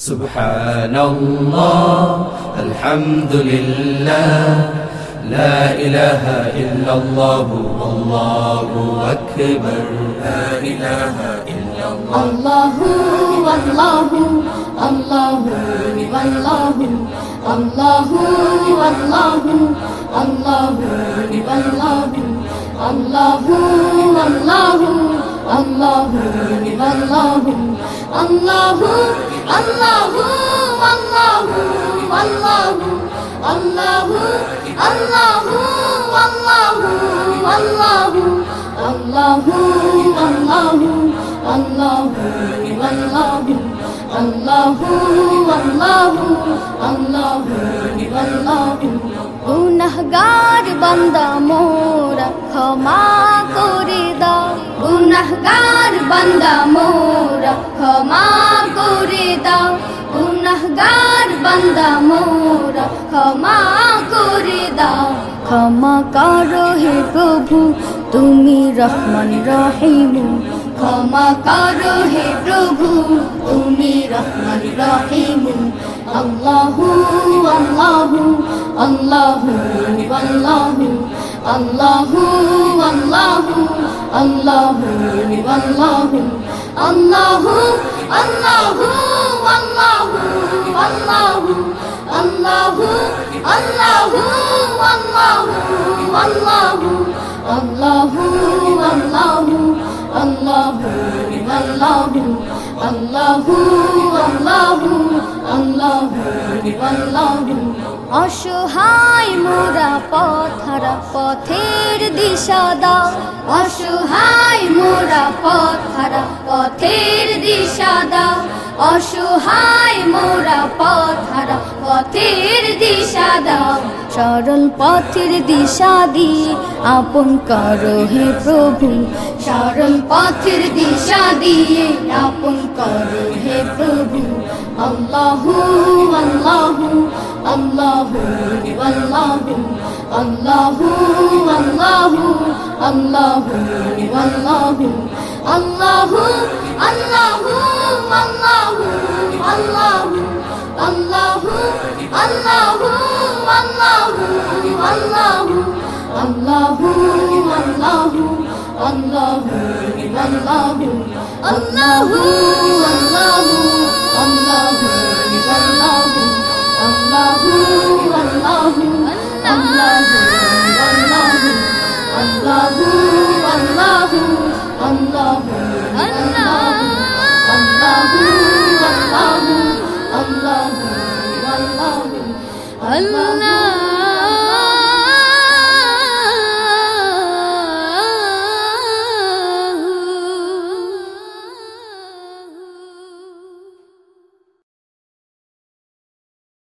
سبحان الله الحمد لله لا إله إلا الله والله أكبر لا إله إلا الله. الله والله الله والله الله والله الله والله الله والله الله والله الله Allahu Allahu Allahu Allahu Allahu Allahu Allahu Allahu Allahu Allahu Allahu Allahu Allahu Allahu Allahu গুনাহগার বান্দা মোরা ক্ষমা করে দাও গুনাহগার বান্দা মোরা ক্ষমা দাও গুনাহগার বান্দা মোরা। ক্ষমা করে দাও, ক্ষমা করো হে প্রভু, তুমি রহমান রহিম। ক্ষমা করো হে প্রভু, তুমি রহমান রহিম। আল্লাহু আল্লাহু আল্লাহু আল্লাহু আল্লাহু আল্লাহু আল্লাহু। আল্লাহু আল্লাহু আল্লাহু আল্লাহু আল্লাহু আল্লাহু আল্লাহু আল্লাহু আল্লাহু আল্লাহু আল্লাহু আল্লাহু আল্লাহু আল্লাহু আল্লাহু আল্লাহু অসহায় মোরা পথরা দিশা দাও। অসহায় মোরা পথরা পথের দিশা দাও। অসহায় মোরা পথরা পথের দিশা দাও, সরল পথের দিশা দিয়ে আপন করো হে প্রভু। সরল পথের দিশা দিয়ে আপন করো হে প্রভু। আল্লাহু আল্লাহু আল্লাহু আল্লাহু আল্লাহু আল্লাহু আল্লাহু আল্লাহু আল্লাহু الله والله والله والله الله والله الله والله الله والله الله والله الله والله الله الله الله